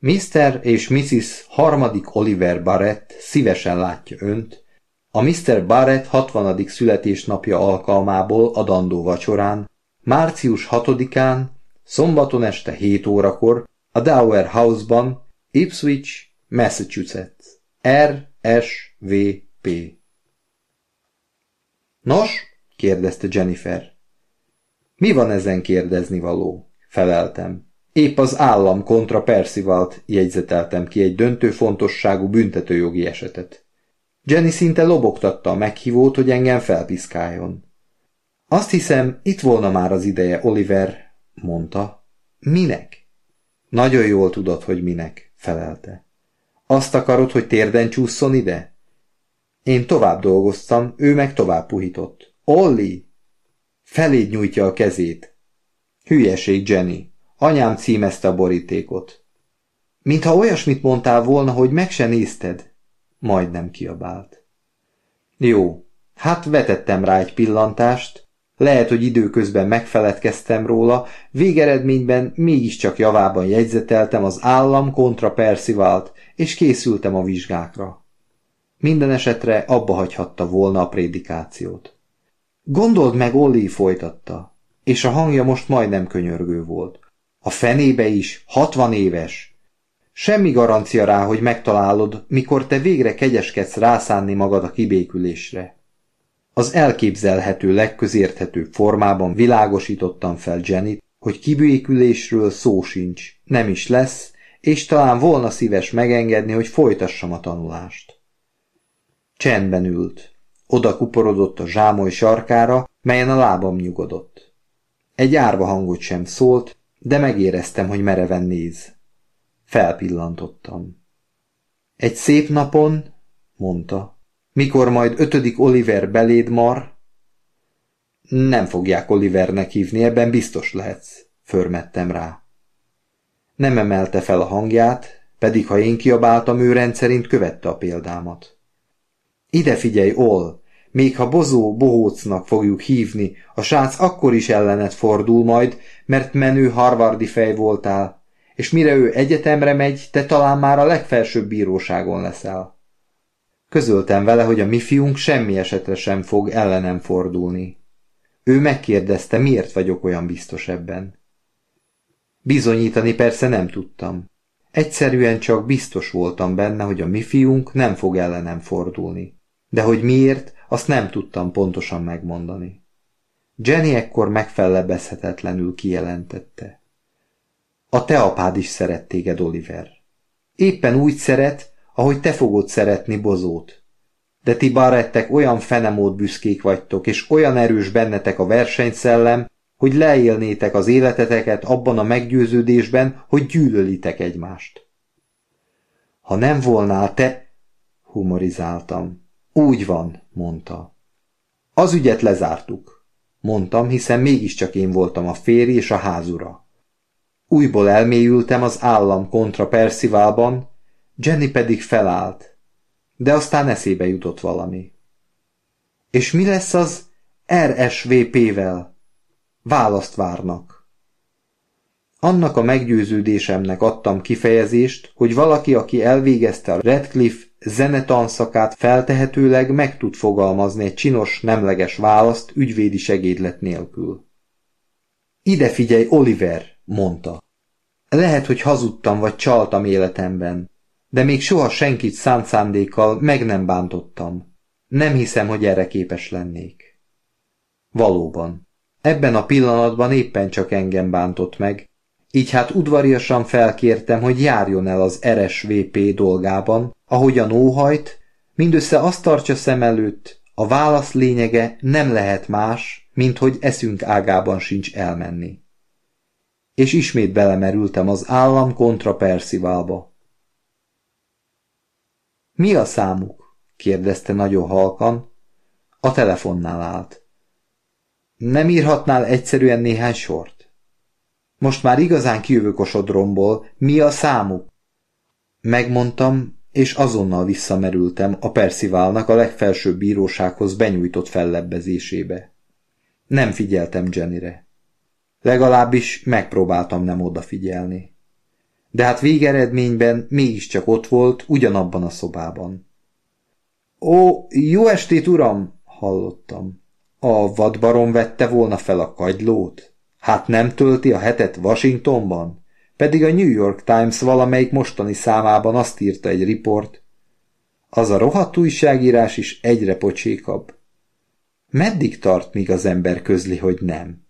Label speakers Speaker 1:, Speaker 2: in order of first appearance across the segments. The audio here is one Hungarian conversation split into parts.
Speaker 1: Mr. és Mrs. harmadik Oliver Barrett szívesen látja önt, a Mr. Barrett 60. születésnapja alkalmából adandó vacsorán, március 6-án, szombaton este 7 órakor a Dower House-ban, Ipswich, Massachusetts. R. S. V. P. Nos? kérdezte Jennifer. Mi van ezen kérdezni való? Feleltem. Épp az állam kontra Percivalt jegyzeteltem ki egy döntő fontosságú büntetőjogi esetet. Jenny szinte lobogtatta a meghívót, hogy engem felpiszkáljon. Azt hiszem, itt volna már az ideje, Oliver, mondta. Minek? Nagyon jól tudod, hogy minek, felelte. Azt akarod, hogy térden csúszson ide? Én tovább dolgoztam, ő meg tovább puhított. Olli! Feléd nyújtja a kezét. Hülyeség, Jenny. Anyám címezte a borítékot. Mintha olyasmit mondtál volna, hogy meg se nézted. Majdnem kiabált. Jó, hát vetettem rá egy pillantást, lehet, hogy időközben megfeledkeztem róla, végeredményben mégiscsak javában jegyzeteltem az állam kontra Percivalt, és készültem a vizsgákra. Minden esetre abba hagyhatta volna a prédikációt. Gondold meg, Olli folytatta, és a hangja most majdnem könyörgő volt. A fenébe is, hatvan éves. Semmi garancia rá, hogy megtalálod, mikor te végre kegyeskedsz rászánni magad a kibékülésre. Az elképzelhető legközérthetőbb formában világosítottam fel Jennyt, hogy kibékülésről szó sincs, nem is lesz, és talán volna szíves megengedni, hogy folytassam a tanulást. Csendben ült. Oda kuporodott a zsámoly sarkára, melyen a lábam nyugodott. Egy árva hangot sem szólt, de megéreztem, hogy mereven néz. Felpillantottam. Egy szép napon, mondta, mikor majd ötödik Oliver beléd mar, nem fogják Olivernek hívni, ebben biztos lehetsz, förmettem rá. Nem emelte fel a hangját, pedig ha én kiabáltam, ő rendszerint követte a példámat. Ide figyelj, Ol, még ha bozó bohócnak fogjuk hívni, a srác akkor is ellenet fordul majd, mert menő harvardi fej voltál, és mire ő egyetemre megy, te talán már a legfelsőbb bíróságon leszel. Közöltem vele, hogy a mi fiunk semmi esetre sem fog ellenem fordulni. Ő megkérdezte, miért vagyok olyan biztos ebben. Bizonyítani persze nem tudtam. Egyszerűen csak biztos voltam benne, hogy a mi fiunk nem fog ellenem fordulni. De hogy miért, azt nem tudtam pontosan megmondani. Jenny ekkor megfellebezhetetlenül kijelentette. A te apád is szeret téged, Oliver. Éppen úgy szeret, ahogy te fogod szeretni bozót. De ti barettek olyan fenemód büszkék vagytok, és olyan erős bennetek a versenyszellem, hogy leélnétek az életeteket abban a meggyőződésben, hogy gyűlölitek egymást. Ha nem volnál te, humorizáltam. Úgy van, mondta. Az ügyet lezártuk, mondtam, hiszen mégiscsak én voltam a férj és a házura. Újból elmélyültem az állam kontra Perciválban, Jenny pedig felállt, de aztán eszébe jutott valami. És mi lesz az RSVP-vel? Választ várnak. Annak a meggyőződésemnek adtam kifejezést, hogy valaki, aki elvégezte a Redcliffe zenetanszakát feltehetőleg meg tud fogalmazni egy csinos, nemleges választ ügyvédi segédlet nélkül. Ide figyelj, Oliver, mondta. Lehet, hogy hazudtam vagy csaltam életemben, de még soha senkit szánt szándékkal meg nem bántottam. Nem hiszem, hogy erre képes lennék. Valóban. Ebben a pillanatban éppen csak engem bántott meg, így hát udvariasan felkértem, hogy járjon el az RSVP dolgában, ahogy a nóhajt, mindössze azt tartsa szem előtt, a válasz lényege nem lehet más, mint hogy eszünk ágában sincs elmenni. És ismét belemerültem az állam kontra Percivalba. Mi a számuk? kérdezte nagyon halkan. A telefonnál állt. Nem írhatnál egyszerűen néhány sort? Most már igazán kijövök a sodromból. Mi a számuk? Megmondtam, és azonnal visszamerültem a Percivalnak a legfelsőbb bírósághoz benyújtott fellebbezésébe. Nem figyeltem Jennyre. Legalábbis megpróbáltam nem odafigyelni. de hát végeredményben mégiscsak ott volt, ugyanabban a szobában. Ó, jó estét, uram! hallottam. A vadbarom vette volna fel a kagylót? Hát nem tölti a hetet Washingtonban? Pedig a New York Times valamelyik mostani számában azt írta egy riport. Az a rohadt újságírás is egyre pocsékabb. Meddig tart, míg az ember közli, hogy nem?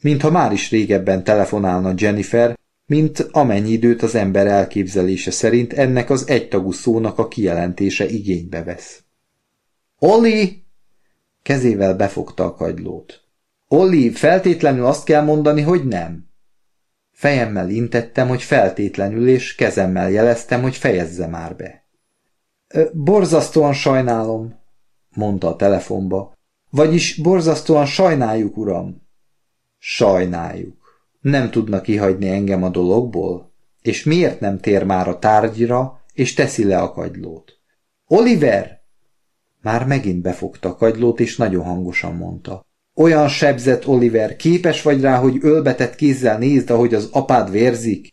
Speaker 1: Mintha már is régebben telefonálna Jennifer, mint amennyi időt az ember elképzelése szerint ennek az egytagú szónak a kijelentése igénybe vesz. Oli! Kezével befogta a kagylót. Oli, feltétlenül azt kell mondani, hogy nem. Fejemmel intettem, hogy feltétlenül, és kezemmel jeleztem, hogy fejezze már be. Borzasztóan sajnálom, mondta a telefonba. Vagyis borzasztóan sajnáljuk, uram. Sajnáljuk. Nem tudna kihagyni engem a dologból? És miért nem tér már a tárgyra, és teszi le a kagylót? Oliver! Már megint befogta a kagylót, és nagyon hangosan mondta. Olyan sebzett, Oliver, képes vagy rá, hogy ölbetett kézzel nézd, ahogy az apád vérzik?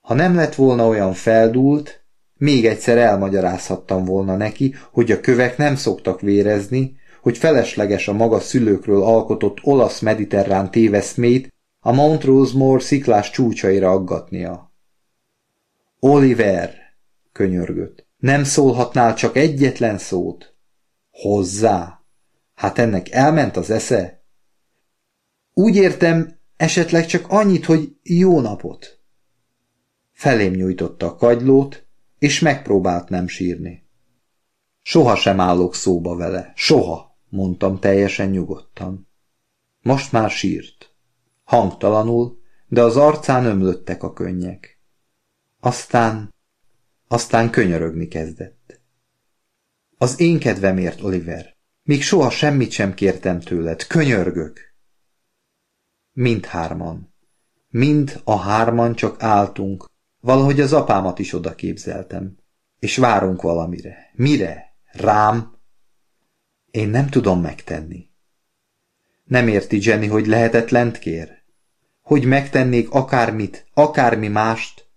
Speaker 1: Ha nem lett volna olyan feldúlt, még egyszer elmagyarázhattam volna neki, hogy a kövek nem szoktak vérezni, hogy felesleges a maga szülőkről alkotott olasz-mediterrán téveszmét a Mount Rosemore sziklás csúcsaira aggatnia. Oliver, könyörgött, nem szólhatnál csak egyetlen szót? Hozzá? Hát ennek elment az esze? Úgy értem, esetleg csak annyit, hogy jó napot. Felém nyújtotta a kagylót, és megpróbált nem sírni. Soha sem állok szóba vele, soha, mondtam teljesen nyugodtan. Most már sírt. Hangtalanul, de az arcán ömlöttek a könnyek. Aztán, aztán könyörögni kezdett. Az én kedvemért, Oliver, még soha semmit sem kértem tőled, könyörgök. Mindhárman. Mind a hárman csak álltunk, Valahogy az apámat is oda képzeltem. És várunk valamire. Mire? Rám? Én nem tudom megtenni. Nem érti Jenny, hogy lehetetlent kér? Hogy megtennék akármit, akármi mást?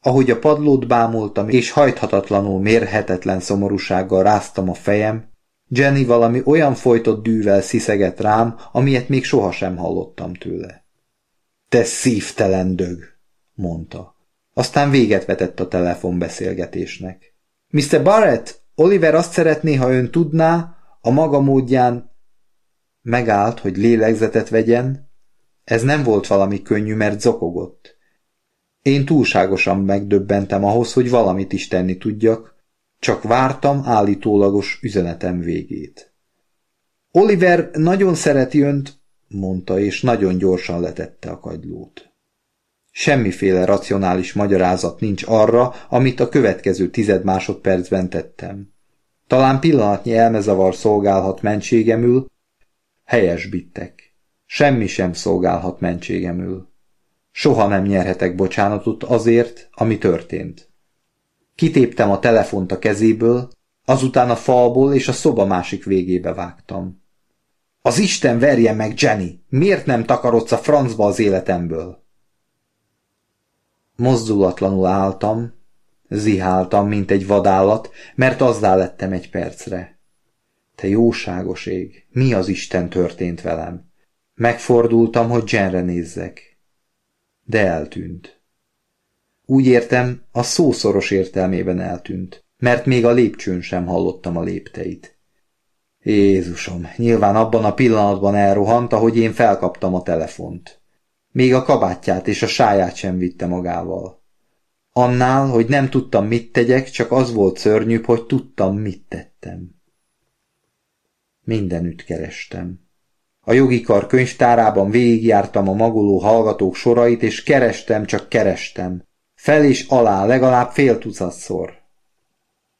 Speaker 1: Ahogy a padlót bámultam, és hajthatatlanul mérhetetlen szomorúsággal ráztam a fejem, Jenny valami olyan folytott dűvel sziszegett rám, amilyet még sohasem hallottam tőle. Te szívtelen dög, mondta. Aztán véget vetett a telefonbeszélgetésnek. Mr. Barrett, Oliver azt szeretné, ha ön tudná, a maga módján megállt, hogy lélegzetet vegyen. Ez nem volt valami könnyű, mert zokogott. Én túlságosan megdöbbentem ahhoz, hogy valamit is tenni tudjak, csak vártam állítólagos üzenetem végét. Oliver nagyon szereti önt, mondta, és nagyon gyorsan letette a kagylót. Semmiféle racionális magyarázat nincs arra, amit a következő tized másodpercben tettem. Talán pillanatnyi elmezavar szolgálhat mentségemül, helyes bittek. Semmi sem szolgálhat mentségemül. Soha nem nyerhetek bocsánatot azért, ami történt. Kitéptem a telefont a kezéből, azután a falból és a szoba másik végébe vágtam. Az Isten verje meg, Jenny! Miért nem takarodsz a francba az életemből? Mozdulatlanul álltam, ziháltam, mint egy vadállat, mert azzá lettem egy percre. Te jóságos ég, mi az Isten történt velem? Megfordultam, hogy Jenre nézzek. De eltűnt. Úgy értem, a szószoros értelmében eltűnt, mert még a lépcsőn sem hallottam a lépteit. Jézusom, nyilván abban a pillanatban elrohant, ahogy én felkaptam a telefont. Még a kabátját és a sáját sem vitte magával. Annál, hogy nem tudtam, mit tegyek, csak az volt szörnyűbb, hogy tudtam, mit tettem. Mindenütt kerestem. A jogi kar könyvtárában végigjártam a magoló hallgatók sorait, és kerestem, csak kerestem. Fel és alá legalább fél tucatszor.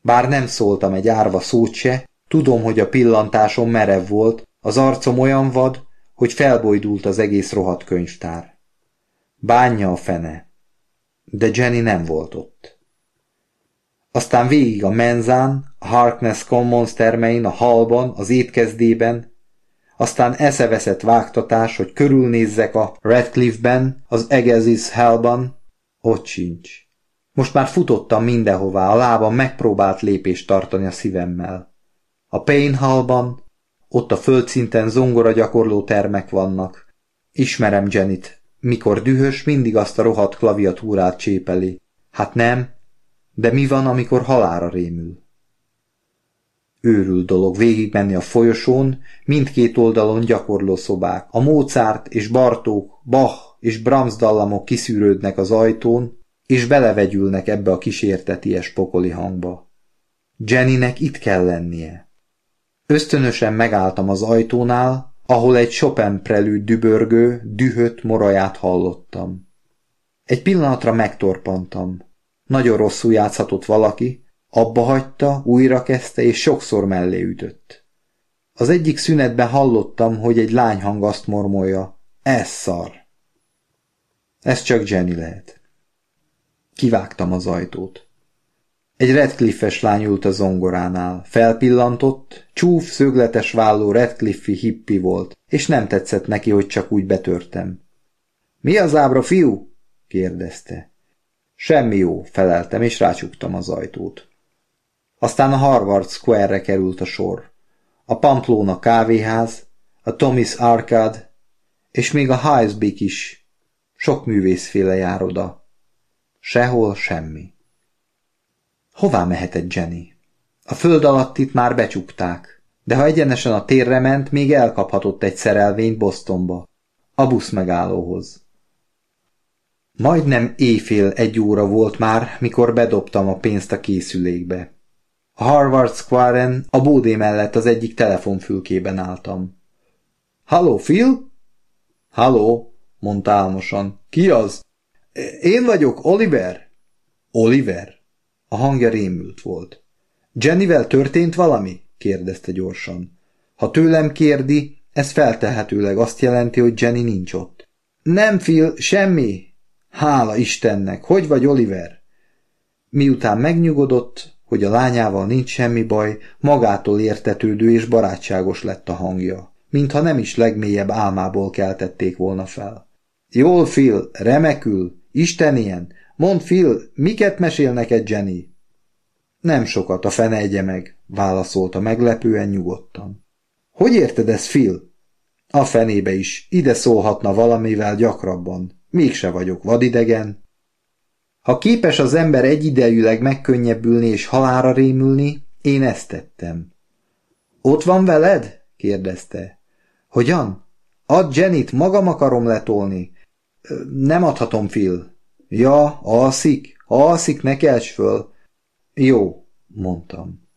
Speaker 1: Bár nem szóltam egy árva szót se, tudom, hogy a pillantásom merev volt, az arcom olyan vad, hogy felbojdult az egész rohadt könyvtár. Bánja a fene. De Jenny nem volt ott. Aztán végig a menzán, a Harkness Commons termein, a halban, az étkezdében, aztán eszeveszett vágtatás, hogy körülnézzek a Redcliffe-ben, az Egezis Hellban, Ott sincs. Most már futottam mindenhová, a lábam megpróbált lépést tartani a szívemmel. A Painhallban, ott a földszinten zongora gyakorló termek vannak. Ismerem Jenit, mikor dühös, mindig azt a rohadt klaviatúrát csépeli. Hát nem, de mi van, amikor halára rémül? Őrült dolog végigmenni a folyosón, mindkét oldalon gyakorló szobák. A Mozart és Bartók, Bach és Brahms dallamok kiszűrődnek az ajtón, és belevegyülnek ebbe a kísérteties pokoli hangba. Jennynek itt kell lennie. Ösztönösen megálltam az ajtónál, ahol egy Chopin prelűd dübörgő, dühött moraját hallottam. Egy pillanatra megtorpantam. Nagyon rosszul játszhatott valaki, abba hagyta, újra kezdte, és sokszor mellé ütött. Az egyik szünetben hallottam, hogy egy lányhang azt mormolja, ez szar. Ez csak Jenny lehet. Kivágtam az ajtót. Egy Redcliffe-es lány ült a zongoránál. Felpillantott, csúf, szögletes válló Redcliffe hippi volt, és nem tetszett neki, hogy csak úgy betörtem. Mi az ábra, fiú? kérdezte. Semmi jó, feleltem, és rácsuktam az ajtót. Aztán a Harvard Square-re került a sor. A Pamplona kávéház, a Thomas Arcade, és még a Highsbeak is. Sok művészféle jár oda. Sehol semmi. Hová mehetett Jenny? A föld alatt itt már becsukták, de ha egyenesen a térre ment, még elkaphatott egy szerelvényt Bostonba, a busz megállóhoz. Majdnem éjfél egy óra volt már, mikor bedobtam a pénzt a készülékbe. A Harvard Square-en a bódé mellett az egyik telefonfülkében álltam. Halló, Phil? Halló, mondta álmosan. Ki az? Én vagyok, Oliver. Oliver? A hangja rémült volt. Jennyvel történt valami? kérdezte gyorsan. Ha tőlem kérdi, ez feltehetőleg azt jelenti, hogy Jenny nincs ott. Nem, Phil, semmi. Hála Istennek, hogy vagy, Oliver? Miután megnyugodott, hogy a lányával nincs semmi baj, magától értetődő és barátságos lett a hangja, mintha nem is legmélyebb álmából keltették volna fel. Jól, Phil, remekül, Isten ilyen, Mondd, Phil, miket mesél neked Jenny? Nem sokat, a fene egye meg, válaszolta meglepően nyugodtan. Hogy érted ezt, Phil? A fenébe is, ide szólhatna valamivel gyakrabban. Mégse vagyok vadidegen. Ha képes az ember egyidejűleg megkönnyebbülni és halára rémülni, én ezt tettem. Ott van veled? kérdezte. Hogyan? Add Jennyt, magam akarom letolni. Nem adhatom, Phil. Ja, alszik, alszik, ne kelts föl. Jó, mondtam.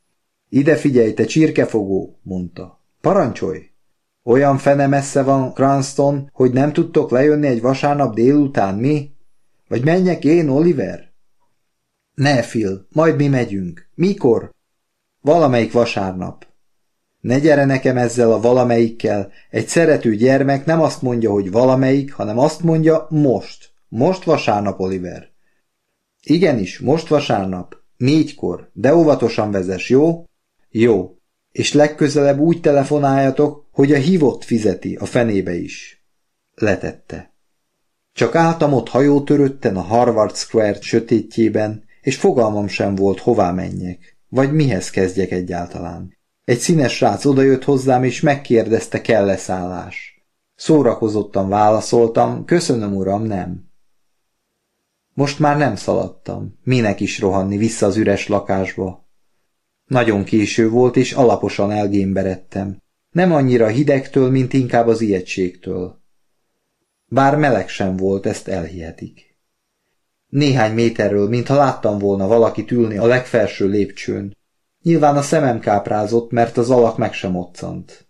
Speaker 1: Ide figyelj, te csirkefogó, mondta. Parancsolj! Olyan fene messze van Cranston, hogy nem tudtok lejönni egy vasárnap délután, mi? Vagy menjek én, Oliver? Ne, Phil, majd mi megyünk. Mikor? Valamelyik vasárnap. Ne gyere nekem ezzel a valamelyikkel. Egy szerető gyermek nem azt mondja, hogy valamelyik, hanem azt mondja most. Most vasárnap, Oliver. Igenis, most vasárnap. Négykor, de óvatosan vezes, jó? Jó. És legközelebb úgy telefonáljatok, hogy a hívott fizeti, a fenébe is. Letette. Csak álltam ott hajótörötten a Harvard Square sötétjében, és fogalmam sem volt, hová menjek, vagy mihez kezdjek egyáltalán. Egy színes srác odajött hozzám, és megkérdezte, kell-e szállás. Szórakozottan válaszoltam, köszönöm uram, nem. Most már nem szaladtam, minek is rohanni vissza az üres lakásba. Nagyon késő volt, és alaposan elgémberedtem. Nem annyira hidegtől, mint inkább az ijegységtől. Bár meleg sem volt, ezt elhihetik. Néhány méterről, mintha láttam volna valakit ülni a legfelső lépcsőn. Nyilván a szemem káprázott, mert az alak meg sem moccant.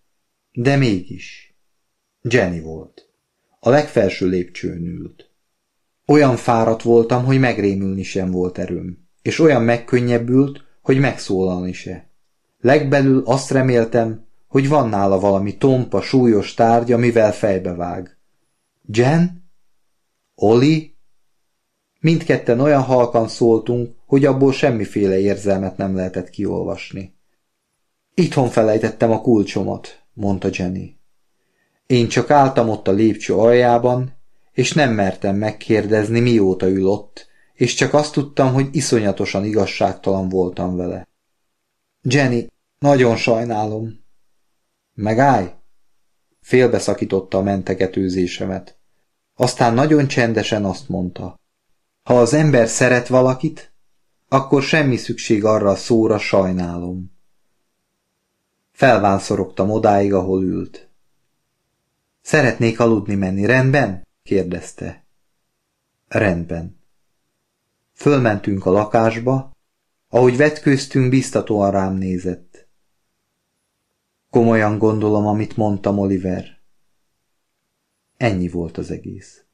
Speaker 1: De mégis. Jenny volt. A legfelső lépcsőn ült. Olyan fáradt voltam, hogy megrémülni sem volt erőm, és olyan megkönnyebbült, hogy megszólalni se. Legbelül azt reméltem, hogy van nála valami tompa, súlyos tárgy, amivel fejbevág. Jen? Oli? Mindketten olyan halkan szóltunk, hogy abból semmiféle érzelmet nem lehetett kiolvasni. Itthon felejtettem a kulcsomat, mondta Jenny. Én csak álltam ott a lépcső aljában, és nem mertem megkérdezni, mióta ül ott, és csak azt tudtam, hogy iszonyatosan igazságtalan voltam vele. Jenny, nagyon sajnálom. Megállj! Félbeszakította a mentegetőzésemet. Aztán nagyon csendesen azt mondta. Ha az ember szeret valakit, akkor semmi szükség arra a szóra sajnálom. Felvánszorogtam odáig, ahol ült. Szeretnék aludni menni, rendben? kérdezte. Rendben. Fölmentünk a lakásba, ahogy vetkőztünk, biztatóan rám nézett. Komolyan gondolom, amit mondtam, Oliver. Ennyi volt az egész.